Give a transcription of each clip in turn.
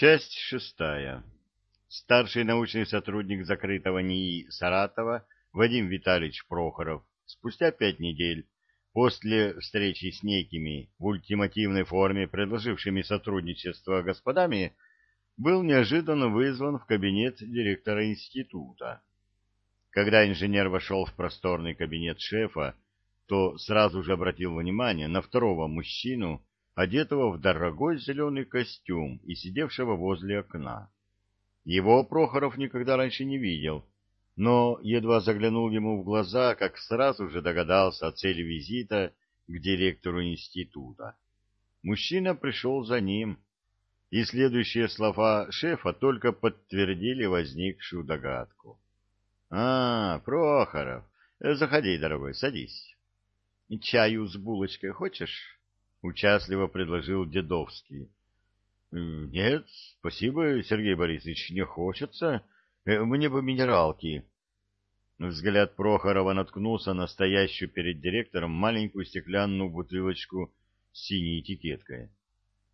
Часть шестая. Старший научный сотрудник закрытого НИИ Саратова Вадим Витальевич Прохоров спустя пять недель после встречи с некими в ультимативной форме предложившими сотрудничество господами был неожиданно вызван в кабинет директора института. Когда инженер вошел в просторный кабинет шефа, то сразу же обратил внимание на второго мужчину, одетого в дорогой зеленый костюм и сидевшего возле окна. Его Прохоров никогда раньше не видел, но едва заглянул ему в глаза, как сразу же догадался о цели визита к директору института. Мужчина пришел за ним, и следующие слова шефа только подтвердили возникшую догадку. — А, Прохоров, заходи, дорогой, садись. — Чаю с булочкой хочешь? — участливо предложил Дедовский. — Нет, спасибо, Сергей Борисович, не хочется. Э, мне бы минералки. Взгляд Прохорова наткнулся на стоящую перед директором маленькую стеклянную бутылочку с синей этикеткой.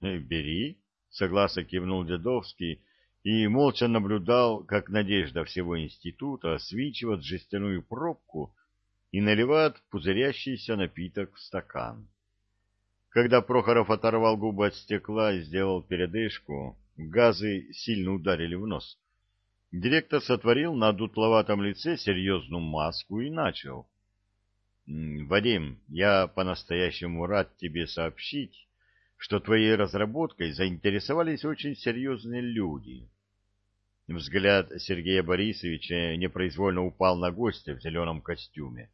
«Э, — Бери, — согласно кивнул Дедовский и молча наблюдал, как Надежда всего института свинчивает жестяную пробку и наливает пузырящийся напиток в стакан. Когда Прохоров оторвал губы от стекла и сделал передышку, газы сильно ударили в нос. Директор сотворил на дутловатом лице серьезную маску и начал. — Вадим, я по-настоящему рад тебе сообщить, что твоей разработкой заинтересовались очень серьезные люди. Взгляд Сергея Борисовича непроизвольно упал на гостя в зеленом костюме.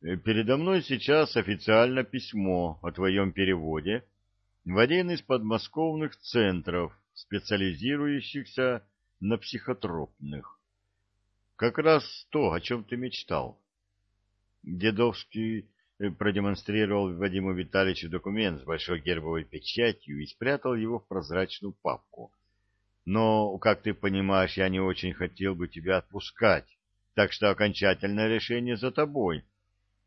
Э, передо мной сейчас официально письмо о твоем переводе в один из подмосковных центров, специализирующихся на психотропных. Как раз то, о чем ты мечтал. Дедовский э, продемонстрировал Вадиму Витальевичу документ с большой гербовой печатью и спрятал его в прозрачную папку. Но, как ты понимаешь, я не очень хотел бы тебя отпускать, так что окончательное решение за тобой —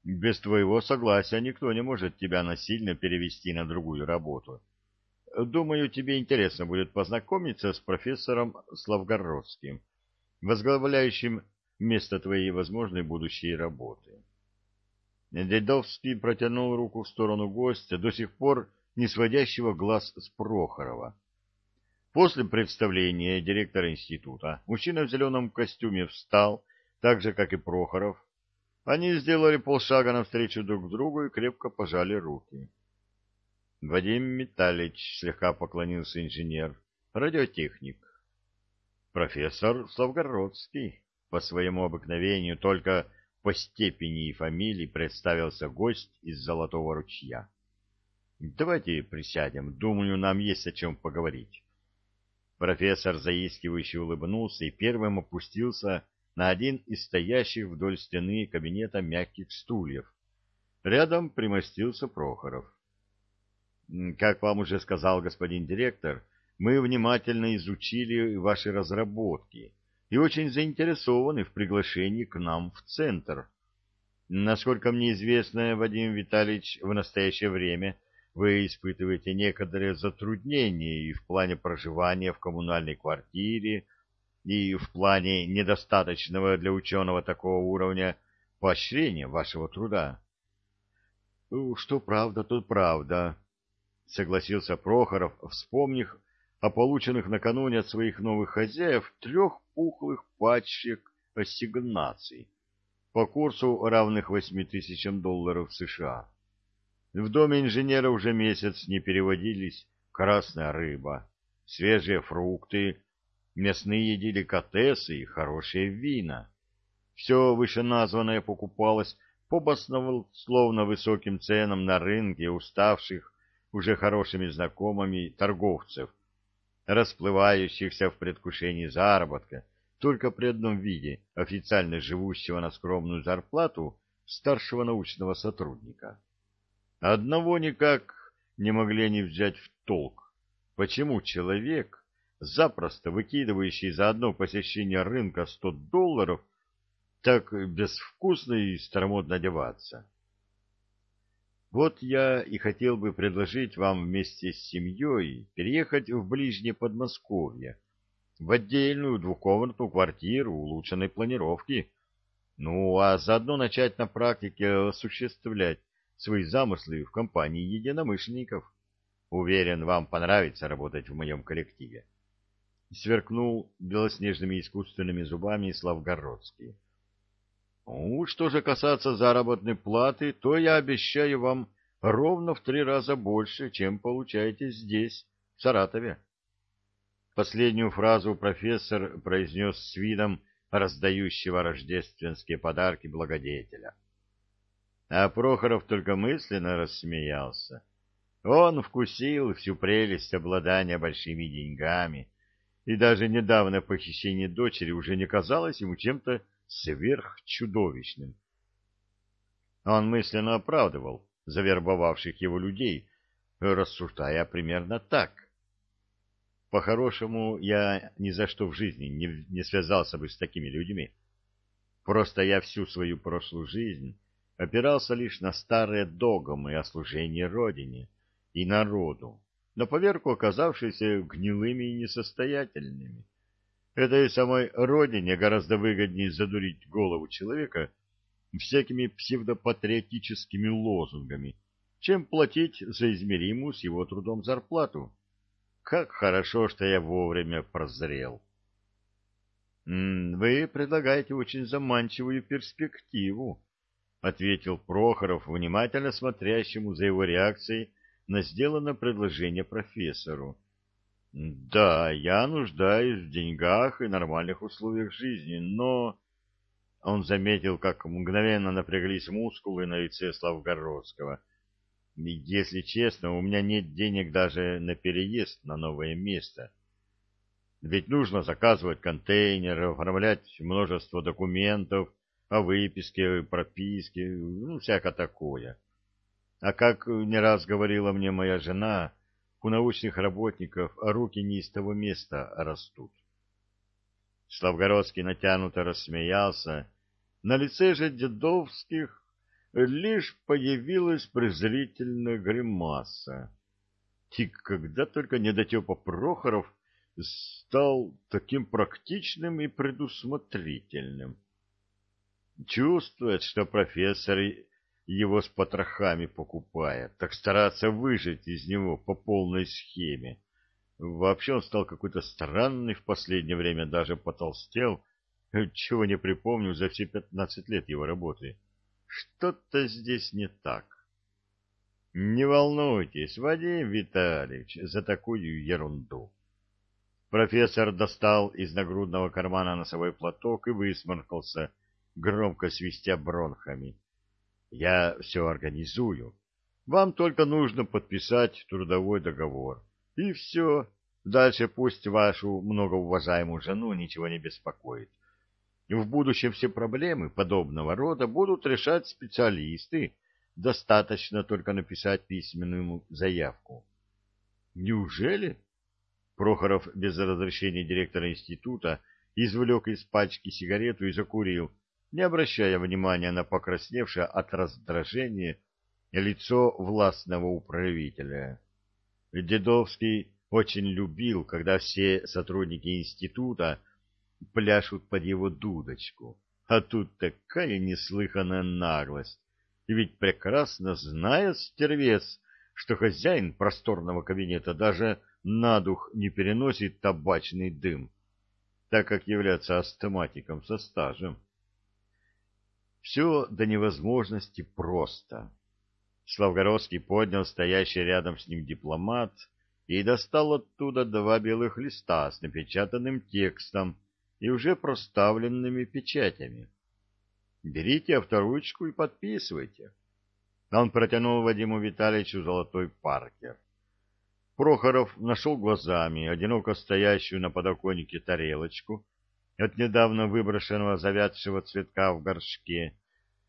без твоего согласия никто не может тебя насильно перевести на другую работу. Думаю, тебе интересно будет познакомиться с профессором Славгородским, возглавляющим место твоей возможной будущей работы. Дедовский протянул руку в сторону гостя, до сих пор не сводящего глаз с Прохорова. После представления директора института мужчина в зеленом костюме встал, так же, как и Прохоров, они сделали полшага навстречу друг другу и крепко пожали руки. Вадим Металич слегка поклонился инженер, радиотехник. Профессор Славгородский, по своему обыкновению, только по степени и фамилии представился гость из Золотого ручья. Давайте присядем, думаю, нам есть о чем поговорить. Профессор заискивающе улыбнулся и первым опустился на один из стоящих вдоль стены кабинета мягких стульев. Рядом примостился Прохоров. Как вам уже сказал господин директор, мы внимательно изучили ваши разработки и очень заинтересованы в приглашении к нам в центр. Насколько мне известно, Вадим Витальевич, в настоящее время вы испытываете некоторые затруднения и в плане проживания в коммунальной квартире, и в плане недостаточного для ученого такого уровня поощрения вашего труда. — Что правда, то правда, — согласился Прохоров, вспомнив о полученных накануне от своих новых хозяев трех пухлых пачек ассигнаций по курсу равных восьми тысячам долларов США. В доме инженера уже месяц не переводились красная рыба, свежие фрукты, мясные деликатесы и хорошие вина. Все вышеназванное покупалось по баснословно высоким ценам на рынке уставших уже хорошими знакомыми торговцев, расплывающихся в предвкушении заработка только при одном виде официально живущего на скромную зарплату старшего научного сотрудника. Одного никак не могли они взять в толк, почему человек, запросто выкидывающий за одно посещение рынка сто долларов, так безвкусно и старомодно одеваться. Вот я и хотел бы предложить вам вместе с семьей переехать в ближнее Подмосковье, в отдельную двухкомнатную квартиру улучшенной планировки, ну, а заодно начать на практике осуществлять свои замыслы в компании единомышленников. Уверен, вам понравится работать в моем коллективе. Сверкнул белоснежными искусственными зубами Славгородский. Ну, что же касается заработной платы, то я обещаю вам ровно в три раза больше, чем получаете здесь, в Саратове. Последнюю фразу профессор произнес с видом раздающего рождественские подарки благодетеля. А Прохоров только мысленно рассмеялся. Он вкусил всю прелесть обладания большими деньгами, и даже недавно похищение дочери уже не казалось ему чем-то сверхчудовищным. Он мысленно оправдывал завербовавших его людей, рассуждая примерно так. По-хорошему, я ни за что в жизни не, не связался бы с такими людьми. Просто я всю свою прошлую жизнь опирался лишь на старые догмы о служении Родине и народу, на поверку оказавшиеся гнилыми и несостоятельными. Этой самой родине гораздо выгоднее задурить голову человека всякими псевдопатриотическими лозунгами, чем платить за измеримую с его трудом зарплату. Как хорошо, что я вовремя прозрел. — Вы предлагаете очень заманчивую перспективу, — ответил Прохоров, внимательно смотрящему за его реакцией на сделанное предложение профессору. Да, я нуждаюсь в деньгах и нормальных условиях жизни, но... Он заметил, как мгновенно напряглись мускулы на лице Славгородского. Если честно, у меня нет денег даже на переезд на новое место. Ведь нужно заказывать контейнеры, оформлять множество документов о выписке, прописке, ну, всякое такое. А как не раз говорила мне моя жена, у научных работников руки не из того места растут. Славгородский натянуто рассмеялся. На лице же Дедовских лишь появилась презрительная гримаса. И когда только недотепа Прохоров стал таким практичным и предусмотрительным. Чувствует, что профессор его с потрохами покупает, так стараться выжить из него по полной схеме. Вообще он стал какой-то странный в последнее время, даже потолстел, чего не припомню за все пятнадцать лет его работы. Что-то здесь не так. Не волнуйтесь, Вадим Витальевич, за такую ерунду. Профессор достал из нагрудного кармана носовой платок и высморкался, громко свистя бронхами. Я все организую. Вам только нужно подписать трудовой договор. И все. Дальше пусть вашу многоуважаемую жену ничего не беспокоит. В будущем все проблемы подобного рода будут решать специалисты. Достаточно только написать письменную заявку. Неужели? Прохоров без разрешения директора института извлек из пачки сигарету и закурил, не обращая внимания на покрасневшее от раздражения лицо властного управителя. Дедовский очень любил, когда все сотрудники института пляшут под его дудочку. А тут такая неслыханная наглость. И ведь прекрасно знает стервец, что хозяин просторного кабинета даже на дух не переносит табачный дым, так как является астматиком со стажем. Все до невозможности просто. Славгородский поднял стоящий рядом с ним дипломат и достал оттуда два белых листа с напечатанным текстом и уже проставленными печатями. Берите авторучку и подписывайте. Он протянул Вадиму Витальевичу золотой паркер. Прохоров нашел глазами одиноко стоящую на подоконнике тарелочку от недавно выброшенного завядшего цветка в горшке,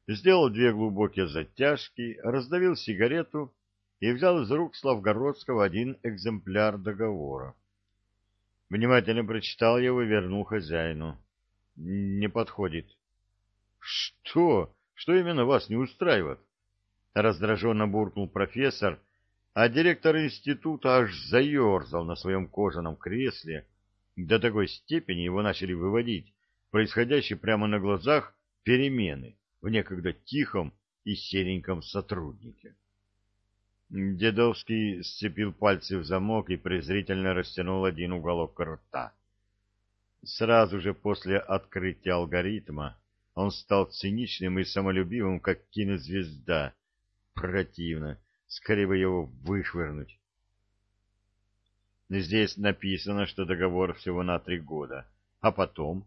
сделал две глубокие затяжки, раздавил сигарету и взял из рук Славгородского один экземпляр договора. Внимательно прочитал его и вернул хозяину. Не подходит. Что? Что именно вас не устраивает? Раздраженно буркнул профессор, а директор института аж заерзал на своем кожаном кресле. До такой степени его начали выводить происходящие прямо на глазах перемены в некогда тихом и сереньком сотруднике. Дедовский сцепил пальцы в замок и презрительно растянул один уголок рта. Сразу же после открытия алгоритма он стал циничным и самолюбивым, как кинозвезда. Противно. Скорее бы его вышвырнуть. Здесь написано, что договор всего на три года. А потом?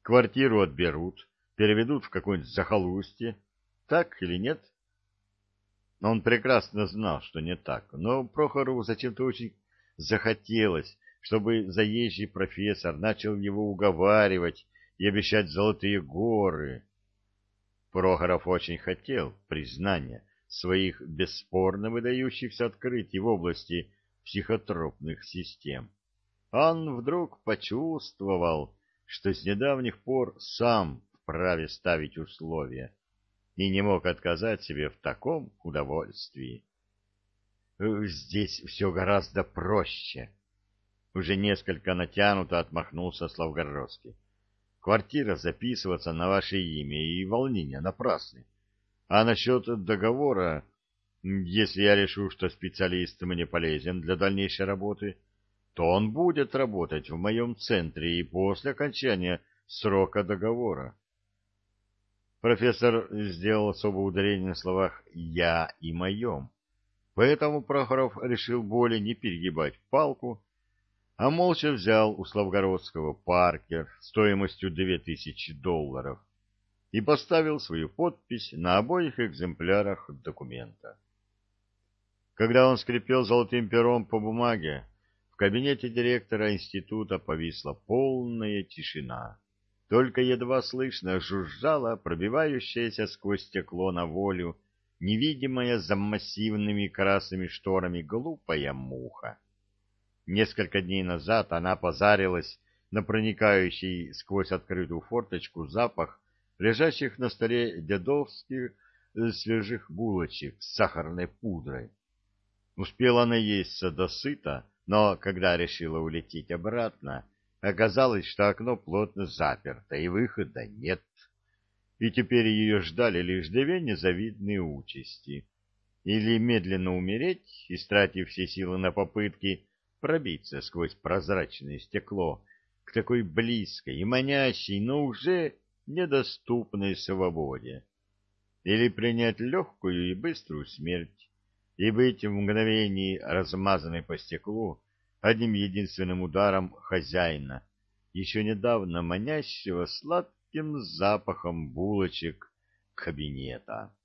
Квартиру отберут, переведут в какое-нибудь захолустье. Так или нет? Он прекрасно знал, что не так, но Прохорову зачем-то очень захотелось, чтобы заезжий профессор начал его уговаривать и обещать золотые горы. Прохоров очень хотел признания своих бесспорно выдающихся открытий в области психотропных систем. Он вдруг почувствовал, что с недавних пор сам вправе ставить условия, и не мог отказать себе в таком удовольствии. «Здесь все гораздо проще», — уже несколько натянуто отмахнулся Славгородский. «Квартира записываться на ваше имя, и волнения напрасны. А насчет договора, если я решу, что специалист мне полезен для дальнейшей работы, то он будет работать в моем центре и после окончания срока договора. Профессор сделал особое ударение на словах «я» и «моем». Поэтому Прохоров решил более не перегибать палку, а молча взял у Славгородского паркер стоимостью две тысячи долларов и поставил свою подпись на обоих экземплярах документа. Когда он скрипел золотым пером по бумаге, в кабинете директора института повисла полная тишина. Только едва слышно жужжала пробивающаяся сквозь стекло на волю невидимая за массивными красными шторами глупая муха. Несколько дней назад она позарилась на проникающий сквозь открытую форточку запах лежащих на столе дедовских э, свежих булочек с сахарной пудрой. Успела наесться досыта, но когда решила улететь обратно, Оказалось, что окно плотно заперто, и выхода нет. И теперь ее ждали лишь две незавидные участи. Или медленно умереть, истратив все силы на попытки пробиться сквозь прозрачное стекло к такой близкой и манящей, но уже недоступной свободе. Или принять легкую и быструю смерть, и быть в мгновении размазанной по стеклу, одним единственным ударом хозяина, еще недавно манящего сладким запахом булочек кабинета.